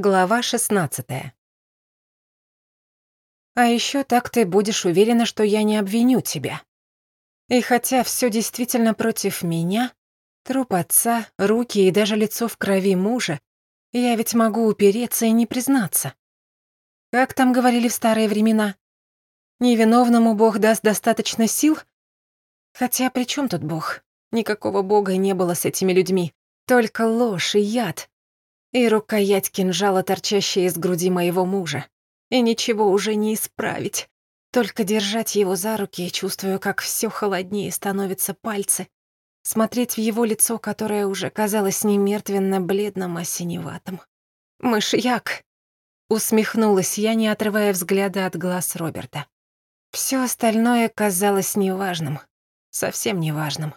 Глава 16 А еще так ты будешь уверена, что я не обвиню тебя. И хотя все действительно против меня, труп отца, руки и даже лицо в крови мужа, я ведь могу упереться и не признаться. Как там говорили в старые времена? Невиновному Бог даст достаточно сил? Хотя при чем тут Бог? Никакого Бога не было с этими людьми. Только ложь и яд, и рукоять кинжала, торчащая из груди моего мужа. И ничего уже не исправить. Только держать его за руки и чувствую, как все холоднее становятся пальцы. Смотреть в его лицо, которое уже казалось не мертвенно-бледным, а синеватым. «Мышьяк!» — усмехнулась я, не отрывая взгляда от глаз Роберта. Все остальное казалось неважным. Совсем неважным.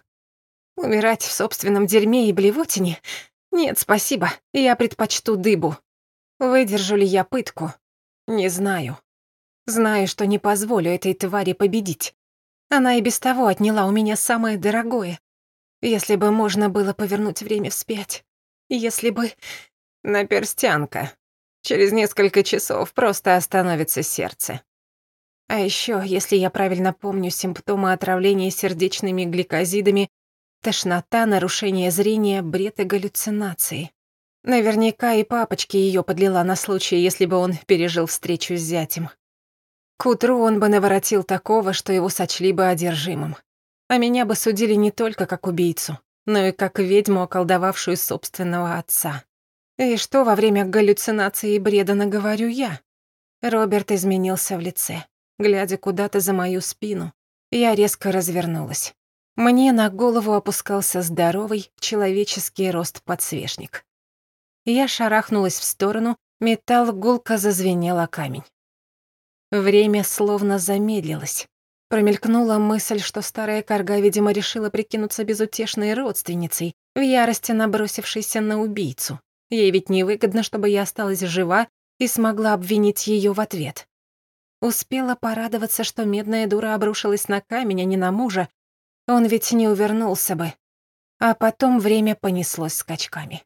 Умирать в собственном дерьме и блевотине нет, спасибо, я предпочту дыбу. Выдержу ли я пытку? Не знаю. Знаю, что не позволю этой твари победить. Она и без того отняла у меня самое дорогое. Если бы можно было повернуть время вспять. Если бы... Наперстянка. Через несколько часов просто остановится сердце. А еще, если я правильно помню симптомы отравления сердечными гликозидами, Тошнота, нарушение зрения, бред и галлюцинации. Наверняка и папочке ее подлила на случай, если бы он пережил встречу с зятем. К утру он бы наворотил такого, что его сочли бы одержимым. А меня бы судили не только как убийцу, но и как ведьму, околдовавшую собственного отца. И что во время галлюцинации и бреда наговорю я? Роберт изменился в лице. Глядя куда-то за мою спину, я резко развернулась. Мне на голову опускался здоровый человеческий рост подсвечник. Я шарахнулась в сторону, металл гулко зазвенел о камень. Время словно замедлилось. Промелькнула мысль, что старая корга, видимо, решила прикинуться безутешной родственницей, в ярости набросившейся на убийцу. Ей ведь невыгодно, чтобы я осталась жива и смогла обвинить ее в ответ. Успела порадоваться, что медная дура обрушилась на камень, а не на мужа, он ведь не увернулся бы. А потом время понеслось скачками.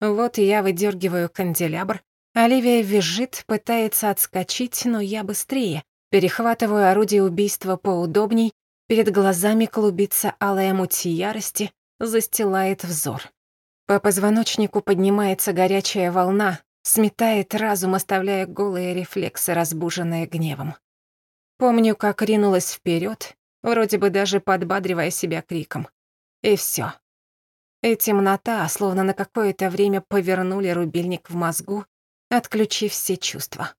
Вот я выдергиваю канделябр, Оливия визжит, пытается отскочить, но я быстрее. Перехватываю орудие убийства поудобней, перед глазами клубится алая муть ярости, застилает взор. По позвоночнику поднимается горячая волна, сметает разум, оставляя голые рефлексы, разбуженные гневом. Помню, как ринулась вперед, вроде бы даже подбадривая себя криком. И всё. И темнота, словно на какое-то время повернули рубильник в мозгу, отключив все чувства.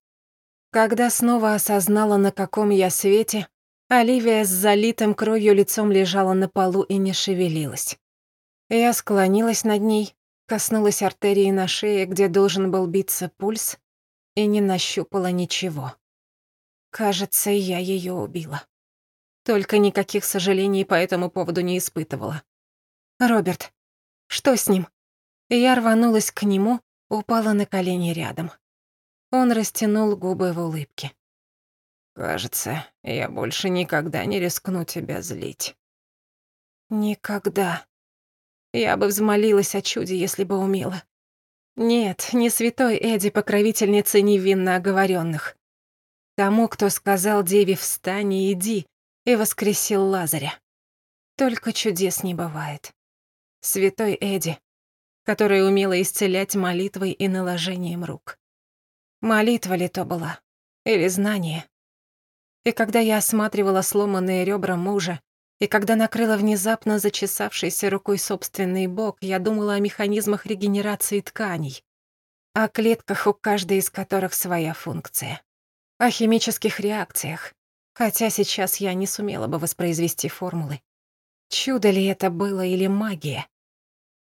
Когда снова осознала, на каком я свете, Оливия с залитым кровью лицом лежала на полу и не шевелилась. Я склонилась над ней, коснулась артерии на шее, где должен был биться пульс, и не нащупала ничего. Кажется, я её убила. Только никаких сожалений по этому поводу не испытывала. «Роберт, что с ним?» Я рванулась к нему, упала на колени рядом. Он растянул губы в улыбке. «Кажется, я больше никогда не рискну тебя злить». «Никогда. Я бы взмолилась о чуде, если бы умела. Нет, не святой Эдди, покровительницы невинно оговоренных. Тому, кто сказал Деве «встань и иди», и воскресил Лазаря. Только чудес не бывает. Святой Эдди, который умела исцелять молитвой и наложением рук. Молитва ли то была? Или знание? И когда я осматривала сломанные ребра мужа, и когда накрыла внезапно зачесавшейся рукой собственный бок, я думала о механизмах регенерации тканей, о клетках, у каждой из которых своя функция, о химических реакциях, Хотя сейчас я не сумела бы воспроизвести формулы. Чудо ли это было или магия?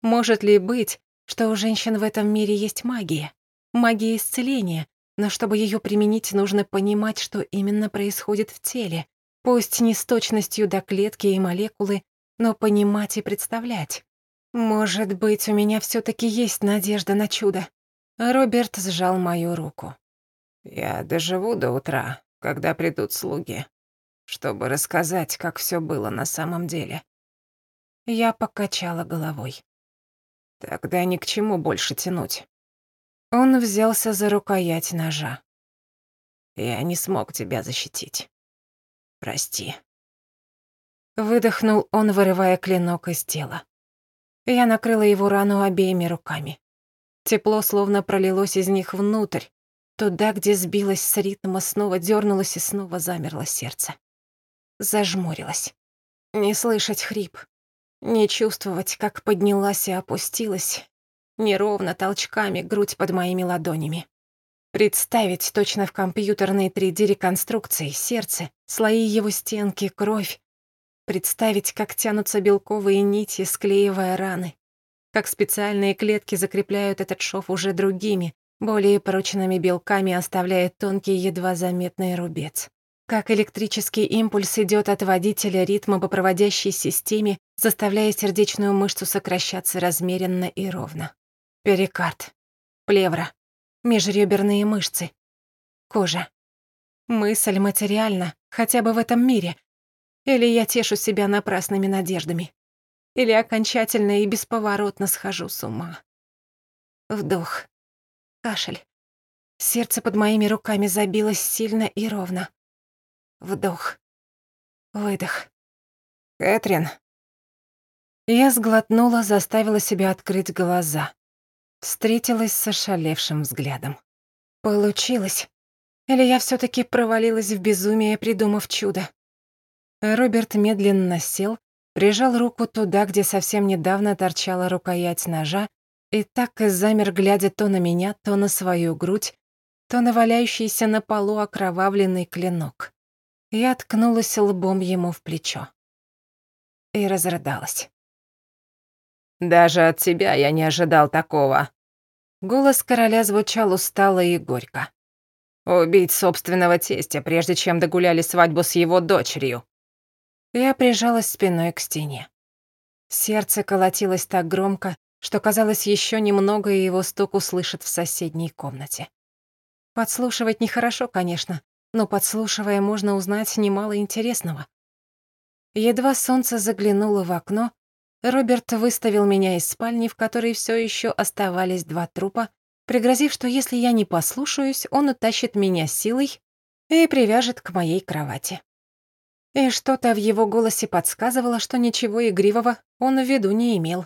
Может ли быть, что у женщин в этом мире есть магия? Магия исцеления, но чтобы ее применить, нужно понимать, что именно происходит в теле. Пусть не с точностью до клетки и молекулы, но понимать и представлять. Может быть, у меня все таки есть надежда на чудо. Роберт сжал мою руку. «Я доживу до утра, когда придут слуги, чтобы рассказать, как все было на самом деле. Я покачала головой. Тогда ни к чему больше тянуть. Он взялся за рукоять ножа. «Я не смог тебя защитить. Прости». Выдохнул он, вырывая клинок из тела. Я накрыла его рану обеими руками. Тепло словно пролилось из них внутрь, туда, где сбилось с ритма, снова дернулось и снова замерло сердце. Зажмурилась. Не слышать хрип, не чувствовать, как поднялась и опустилась, неровно толчками грудь под моими ладонями. Представить точно в компьютерной 3D-реконструкции сердце, слои его стенки, кровь. Представить, как тянутся белковые нити, склеивая раны. Как специальные клетки закрепляют этот шов уже другими, более прочными белками, оставляя тонкий, едва заметный рубец. Как электрический импульс идет от водителя ритма по проводящей системе, заставляя сердечную мышцу сокращаться размеренно и ровно. Перикард, плевра, межреберные мышцы, кожа. Мысль материальна, хотя бы в этом мире. Или я тешу себя напрасными надеждами. Или окончательно и бесповоротно схожу с ума. Вдох. Кашель. Сердце под моими руками забилось сильно и ровно. Вдох. Выдох. «Кэтрин». Я сглотнула, заставила себя открыть глаза. Встретилась с ошалевшим взглядом. Получилось. Или я все таки провалилась в безумие, придумав чудо? Роберт медленно сел, прижал руку туда, где совсем недавно торчала рукоять ножа, и так замер, глядя то на меня, то на свою грудь, то на валяющийся на полу окровавленный клинок. Я ткнулась лбом ему в плечо. И разрыдалась. «Даже от тебя я не ожидал такого». Голос короля звучал устало и горько. «Убить собственного тестя, прежде чем догуляли свадьбу с его дочерью». Я прижалась спиной к стене. Сердце колотилось так громко, что казалось еще немного, и его стук услышат в соседней комнате. Подслушивать нехорошо, конечно, но подслушивая, можно узнать немало интересного. Едва солнце заглянуло в окно, Роберт выставил меня из спальни, в которой все еще оставались два трупа, пригрозив, что если я не послушаюсь, он утащит меня силой и привяжет к моей кровати. И что-то в его голосе подсказывало, что ничего игривого он в виду не имел.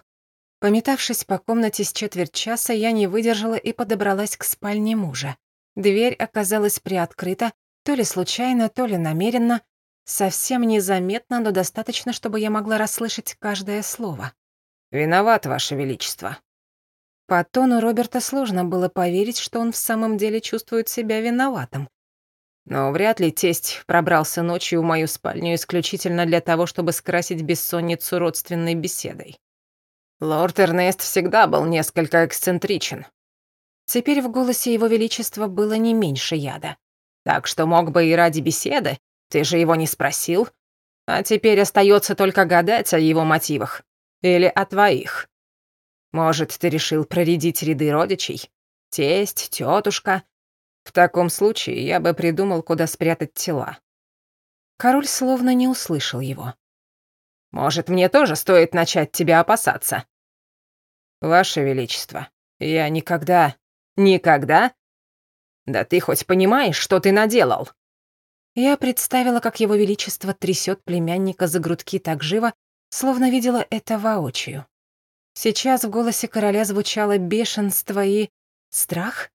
Пометавшись по комнате с четверть часа, я не выдержала и подобралась к спальне мужа. Дверь оказалась приоткрыта, то ли случайно, то ли намеренно, совсем незаметно, но достаточно, чтобы я могла расслышать каждое слово. «Виноват, Ваше Величество». По тону Роберта сложно было поверить, что он в самом деле чувствует себя виноватым. Но вряд ли тесть пробрался ночью в мою спальню исключительно для того, чтобы скрасить бессонницу родственной беседой. Лорд Эрнест всегда был несколько эксцентричен. Теперь в голосе его величества было не меньше яда. Так что мог бы и ради беседы, ты же его не спросил. А теперь остается только гадать о его мотивах. Или о твоих. Может, ты решил проредить ряды родичей? Тесть, тетушка. В таком случае я бы придумал, куда спрятать тела. Король словно не услышал его. Может, мне тоже стоит начать тебя опасаться? Ваше Величество, я никогда, никогда да ты хоть понимаешь, что ты наделал?» Я представила, как его величество трясет племянника за грудки так живо, словно видела это воочию. Сейчас в голосе короля звучало бешенство и... страх?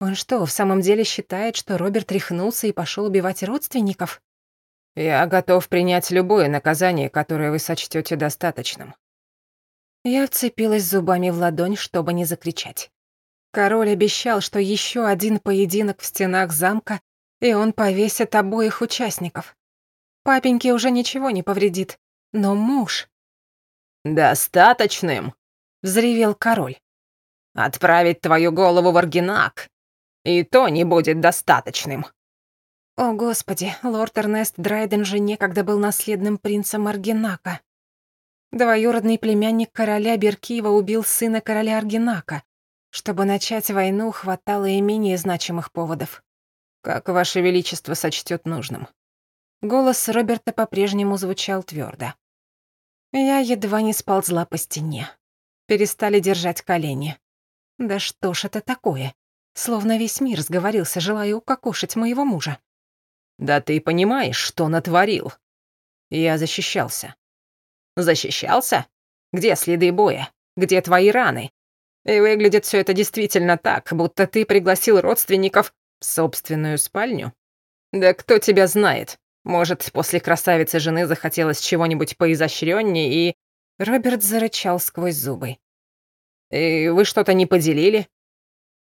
Он что, в самом деле считает, что Роберт рехнулся и пошел убивать родственников? «Я готов принять любое наказание, которое вы сочтете достаточным». Я вцепилась зубами в ладонь, чтобы не закричать. Король обещал, что еще один поединок в стенах замка, и он повесит обоих участников. Папеньке уже ничего не повредит, но муж... «Достаточным!» — взревел король. «Отправить твою голову в Аргинак, и то не будет достаточным». О, Господи, лорд Эрнест Драйден же некогда был наследным принцем Аргинака. Двоюродный племянник короля Беркива убил сына короля Аргинака. Чтобы начать войну, хватало и менее значимых поводов. Как Ваше Величество сочтет нужным. Голос Роберта по-прежнему звучал твердо. Я едва не сползла по стене. Перестали держать колени. Да что ж это такое? Словно весь мир сговорился, желая укокошить моего мужа. Да ты понимаешь, что натворил? Я защищался. Защищался? Где следы боя? Где твои раны? И выглядит все это действительно так, будто ты пригласил родственников в собственную спальню. Да кто тебя знает? Может, после красавицы жены захотелось чего-нибудь поизощрённее и... Роберт зарычал сквозь зубы. И вы что-то не поделили?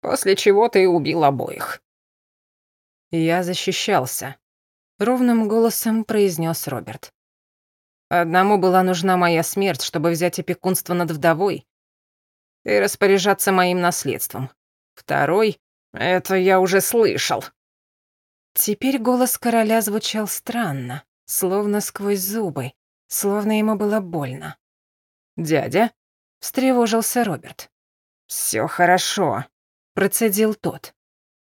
После чего ты убил обоих. Я защищался. Ровным голосом произнес Роберт. Одному была нужна моя смерть, чтобы взять опекунство над вдовой и распоряжаться моим наследством. Второй — это я уже слышал. Теперь голос короля звучал странно, словно сквозь зубы, словно ему было больно. «Дядя?» — встревожился Роберт. «Всё хорошо», — процедил тот.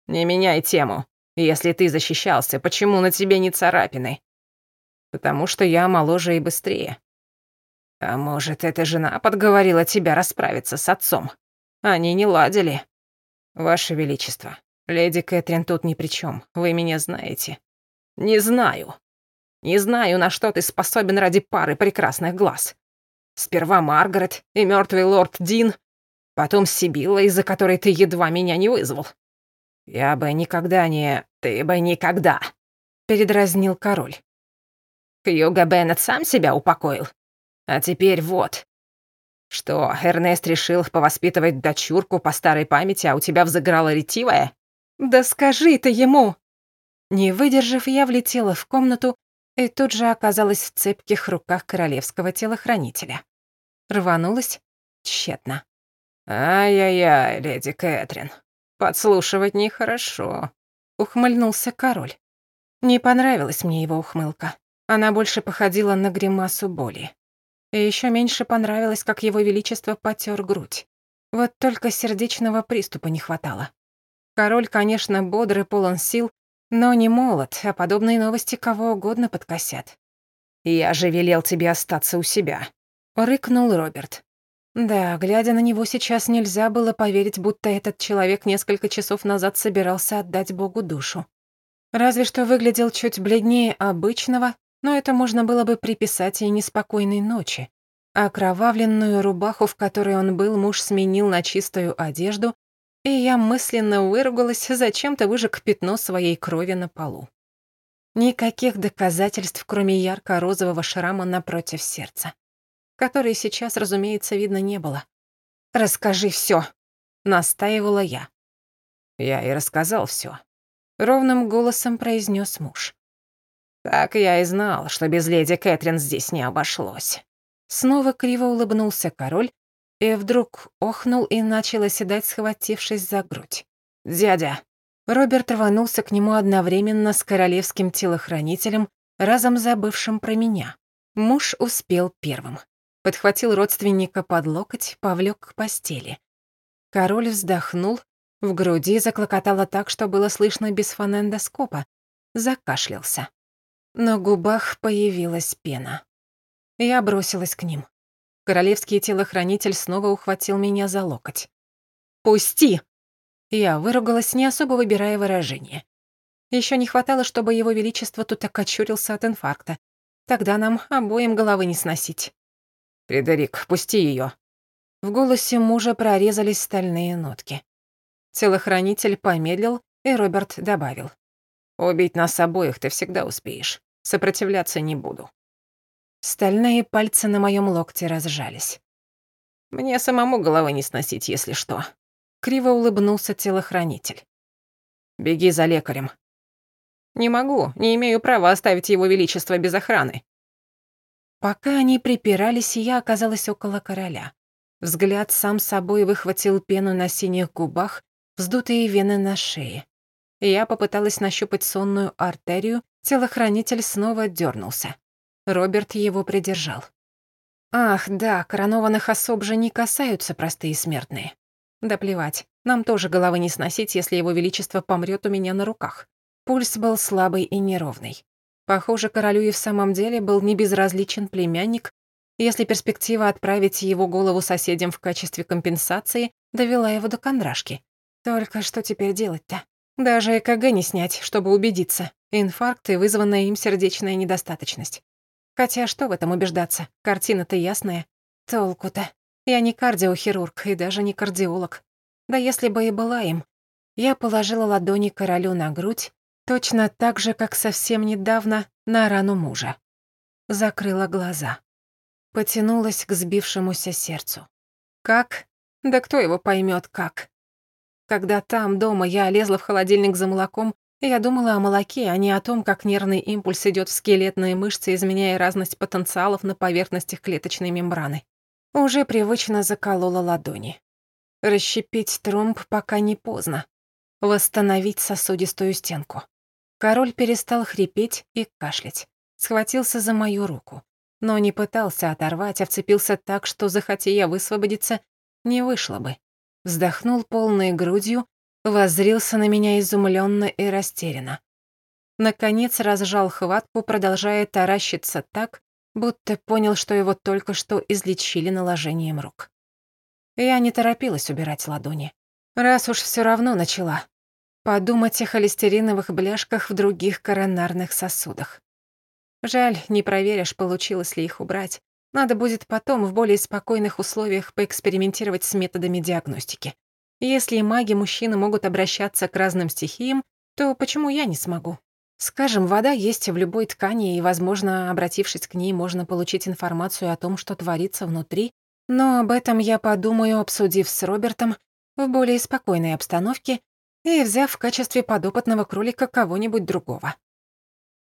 «Не меняй тему. Если ты защищался, почему на тебе не царапины?» «Потому что я моложе и быстрее». «А может, эта жена подговорила тебя расправиться с отцом? Они не ладили». «Ваше Величество, леди Кэтрин тут ни при чем. Вы меня знаете». «Не знаю. Не знаю, на что ты способен ради пары прекрасных глаз. Сперва Маргарет и мертвый лорд Дин, потом Сибилла, из-за которой ты едва меня не вызвал. Я бы никогда не... Ты бы никогда...» Передразнил король. Хьюго Беннет сам себя упокоил. А теперь вот. Что, Эрнест решил повоспитывать дочурку по старой памяти, а у тебя взыграла ретивая? Да скажи ты ему! Не выдержав, я влетела в комнату и тут же оказалась в цепких руках королевского телохранителя. Рванулась тщетно. «Ай-яй-яй, леди Кэтрин, подслушивать нехорошо», — ухмыльнулся король. Не понравилась мне его ухмылка. Она больше походила на гримасу боли. И еще меньше понравилось, как его величество потер грудь. Вот только сердечного приступа не хватало. Король, конечно, бодрый, полон сил, но не молод, а подобные новости кого угодно подкосят. «Я же велел тебе остаться у себя», — рыкнул Роберт. Да, глядя на него сейчас нельзя было поверить, будто этот человек несколько часов назад собирался отдать Богу душу. Разве что выглядел чуть бледнее обычного, но это можно было бы приписать и неспокойной ночи. Окровавленную рубаху, в которой он был, муж сменил на чистую одежду, и я мысленно выругалась, зачем-то выжег пятно своей крови на полу. Никаких доказательств, кроме ярко-розового шрама напротив сердца, который сейчас, разумеется, видно не было. «Расскажи всё», — настаивала я. «Я и рассказал всё», — ровным голосом произнёс муж. Так я и знал, что без леди Кэтрин здесь не обошлось. Снова криво улыбнулся король и вдруг охнул и начал оседать, схватившись за грудь. «Дядя!» Роберт рванулся к нему одновременно с королевским телохранителем, разом забывшим про меня. Муж успел первым. Подхватил родственника под локоть, повлек к постели. Король вздохнул, в груди заклокотало так, что было слышно без фонендоскопа, закашлялся. На губах появилась пена. Я бросилась к ним. Королевский телохранитель снова ухватил меня за локоть. «Пусти!» Я выругалась, не особо выбирая выражение. Еще не хватало, чтобы его величество тут окочурился от инфаркта. Тогда нам обоим головы не сносить. «Фредерик, пусти ее. В голосе мужа прорезались стальные нотки. Телохранитель помедлил, и Роберт добавил. «Убить нас обоих ты всегда успеешь. Сопротивляться не буду. Стальные пальцы на моем локте разжались. Мне самому головы не сносить, если что. Криво улыбнулся телохранитель. Беги за лекарем. Не могу, не имею права оставить его величество без охраны. Пока они припирались, я оказалась около короля. Взгляд сам собой выхватил пену на синих губах, вздутые вены на шее. Я попыталась нащупать сонную артерию, телохранитель снова дернулся. Роберт его придержал. Ах, да, коронованных особ же не касаются простые смертные. Да плевать, нам тоже головы не сносить, если его величество помрет у меня на руках. Пульс был слабый и неровный. Похоже, королю и в самом деле был небезразличен племянник, если перспектива отправить его голову соседям в качестве компенсации довела его до кондрашки. Только что теперь делать-то? Даже ЭКГ не снять, чтобы убедиться. Инфаркт и вызванная им сердечная недостаточность. Хотя что в этом убеждаться? Картина-то ясная. Толку-то. Я не кардиохирург и даже не кардиолог. Да если бы и была им. Я положила ладони королю на грудь, точно так же, как совсем недавно на рану мужа. Закрыла глаза. Потянулась к сбившемуся сердцу. Как? Да кто его поймет как? Когда там, дома, я лезла в холодильник за молоком, я думала о молоке, а не о том, как нервный импульс идет в скелетные мышцы, изменяя разность потенциалов на поверхностях клеточной мембраны. Уже привычно заколола ладони. Расщепить тромб пока не поздно. Восстановить сосудистую стенку. Король перестал хрипеть и кашлять. Схватился за мою руку. Но не пытался оторвать, а вцепился так, что, захоти я высвободиться, не вышло бы. Вздохнул полной грудью воззрился на меня изумленно и растерянно. Наконец разжал хватку, продолжая таращиться так, будто понял, что его только что излечили наложением рук. Я не торопилась убирать ладони. Раз уж все равно начала. Подумать о холестериновых бляшках в других коронарных сосудах. Жаль, не проверишь, получилось ли их убрать. Надо будет потом в более спокойных условиях поэкспериментировать с методами диагностики. Если маги-мужчины могут обращаться к разным стихиям, то почему я не смогу? Скажем, вода есть в любой ткани, и, возможно, обратившись к ней, можно получить информацию о том, что творится внутри, но об этом я подумаю, обсудив с Робертом в более спокойной обстановке и взяв в качестве подопытного кролика кого-нибудь другого.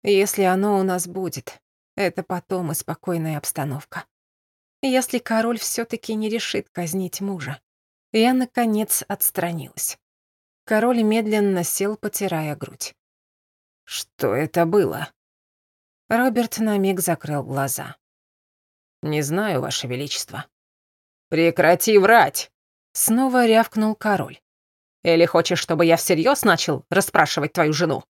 Если оно у нас будет, это потом и спокойная обстановка. Если король все таки не решит казнить мужа. Я, наконец, отстранилась. Король медленно сел, потирая грудь. «Что это было?» Роберт на миг закрыл глаза. «Не знаю, Ваше Величество». «Прекрати врать!» Снова рявкнул король. «Или хочешь, чтобы я всерьез начал расспрашивать твою жену?»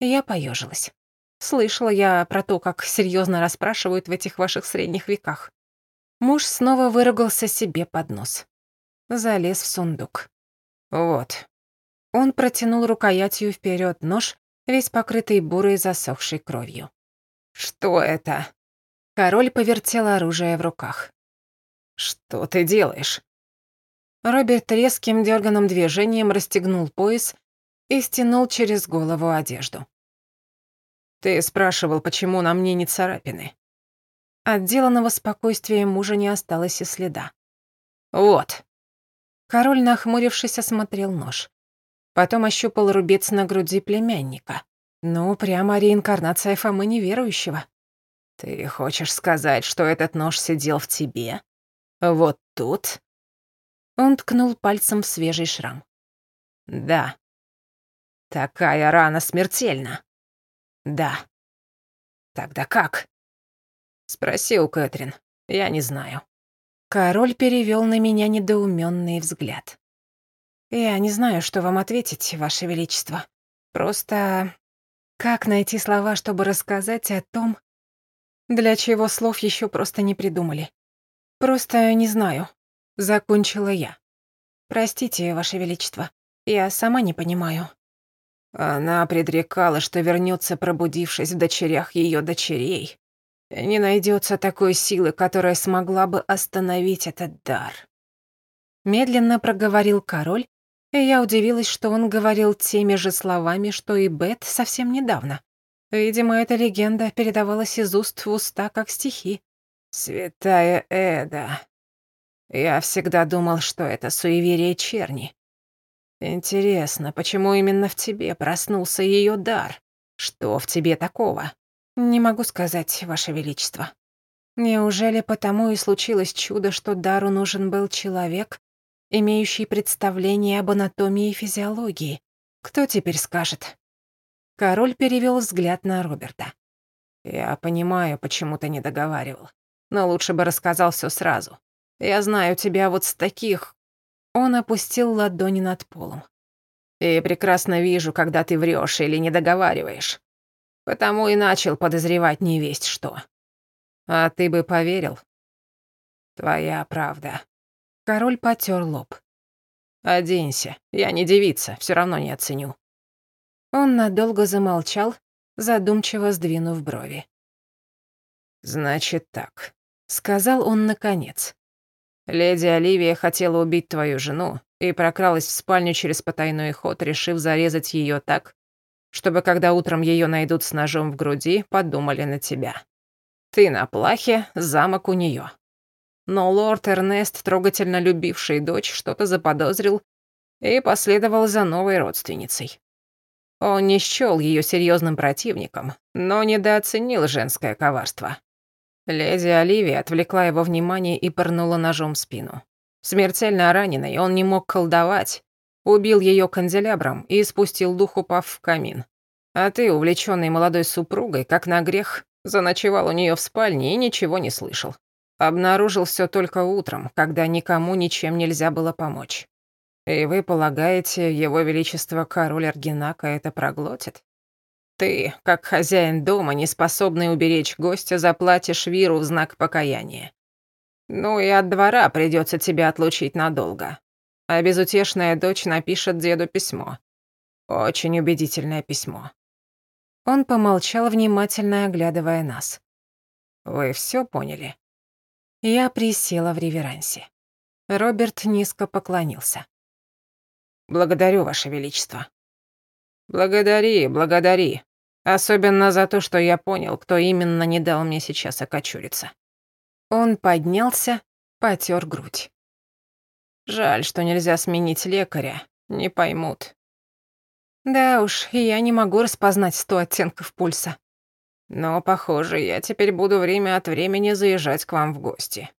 Я поежилась. Слышала я про то, как серьезно расспрашивают в этих ваших средних веках. Муж снова выругался себе под нос залез в сундук. «Вот». Он протянул рукоятью вперед нож, весь покрытый бурой засохшей кровью. «Что это?» Король повертел оружие в руках. «Что ты делаешь?» Роберт резким дерганым движением расстегнул пояс и стянул через голову одежду. «Ты спрашивал, почему на мне не царапины?» Отделанного спокойствия мужа не осталось и следа. «Вот». Король, нахмурившись, осмотрел нож. Потом ощупал рубец на груди племянника. Ну, прямо реинкарнация Фомы неверующего. «Ты хочешь сказать, что этот нож сидел в тебе? Вот тут?» Он ткнул пальцем в свежий шрам. «Да». «Такая рана смертельна?» «Да». «Тогда как?» «Спроси у Кэтрин. Я не знаю». Король перевел на меня недоуменный взгляд. «Я не знаю, что вам ответить, Ваше Величество. Просто как найти слова, чтобы рассказать о том, для чего слов еще просто не придумали? Просто не знаю», — закончила я. «Простите, Ваше Величество, я сама не понимаю». Она предрекала, что вернется, пробудившись в дочерях ее дочерей, не найдется такой силы, которая смогла бы остановить этот дар. Медленно проговорил король, и я удивилась, что он говорил теми же словами, что и Бет совсем недавно. Видимо, эта легенда передавалась из уст в уста, как стихи. «Святая Эда. Я всегда думал, что это суеверие черни. Интересно, почему именно в тебе проснулся ее дар? Что в тебе такого?» «Не могу сказать, Ваше Величество. Неужели потому и случилось чудо, что Дару нужен был человек, имеющий представление об анатомии и физиологии? Кто теперь скажет?» Король перевел взгляд на Роберта. «Я понимаю, почему ты не договаривал, но лучше бы рассказал все сразу. Я знаю тебя вот с таких...» Он опустил ладони над полом. «И прекрасно вижу, когда ты врешь или не договариваешь. Потому и начал подозревать невесть что. А ты бы поверил? Твоя правда. Король потер лоб. Оденься. Я не девица, все равно не оценю». Он надолго замолчал, задумчиво сдвинув брови. «Значит так», — сказал он наконец. «Леди Оливия хотела убить твою жену и прокралась в спальню через потайной ход, решив зарезать ее так, чтобы когда утром ее найдут с ножом в груди, подумали на тебя. Ты на плахе, замок у нее. Но лорд Эрнест, трогательно любивший дочь, что-то заподозрил и последовал за новой родственницей. Он не счёл ее серьезным противником, но недооценил женское коварство. Леди Оливия отвлекла его внимание и пырнула ножом в спину. Смертельно раненый, он не мог колдовать, убил ее канделябром и спустил дух, упав в камин. А ты, увлеченный молодой супругой, как на грех, заночевал у нее в спальне и ничего не слышал. Обнаружил все только утром, когда никому ничем нельзя было помочь. И вы полагаете, его величество король Аргинака это проглотит? Ты, как хозяин дома, не способный уберечь гостя, заплатишь Виру в знак покаяния. Ну и от двора придется тебя отлучить надолго. А безутешная дочь напишет деду письмо. Очень убедительное письмо. Он помолчал, внимательно оглядывая нас. Вы все поняли? Я присела в реверансе. Роберт низко поклонился. «Благодарю, Ваше Величество». «Благодари, благодари. Особенно за то, что я понял, кто именно не дал мне сейчас окочуриться. Он поднялся, потер грудь. Жаль, что нельзя сменить лекаря. Не поймут. Да уж, я не могу распознать сто оттенков пульса. Но, похоже, я теперь буду время от времени заезжать к вам в гости.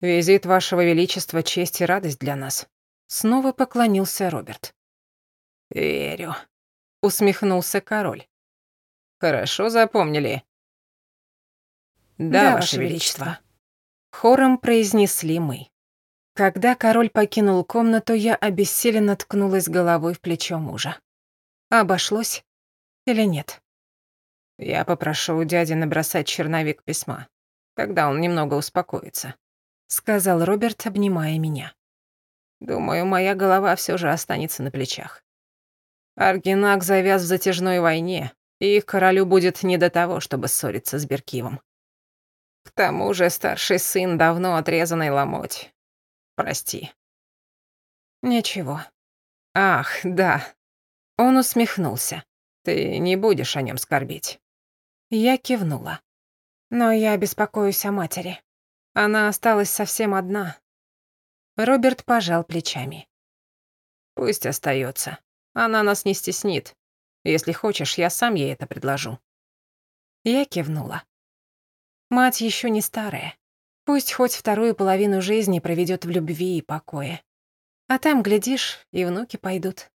Визит вашего величества — честь и радость для нас. Снова поклонился Роберт. Верю. Усмехнулся король. Хорошо запомнили?» «Да, да Ваше Величество». Хором произнесли мы. Когда король покинул комнату, я обессиленно ткнулась головой в плечо мужа. Обошлось или нет? Я попрошу у дяди набросать черновик письма, когда он немного успокоится, сказал Роберт, обнимая меня. Думаю, моя голова все же останется на плечах. Аргинак завяз в затяжной войне, и их королю будет не до того, чтобы ссориться с Беркивом. К тому же старший сын давно отрезанный ломоть. Прости. Ничего. Ах, да. Он усмехнулся. Ты не будешь о нем скорбить. Я кивнула. Но я беспокоюсь о матери. Она осталась совсем одна. Роберт пожал плечами. Пусть остается. Она нас не стеснит. Если хочешь, я сам ей это предложу». Я кивнула. Мать еще не старая. Пусть хоть вторую половину жизни проведет в любви и покое. А там, глядишь, и внуки пойдут.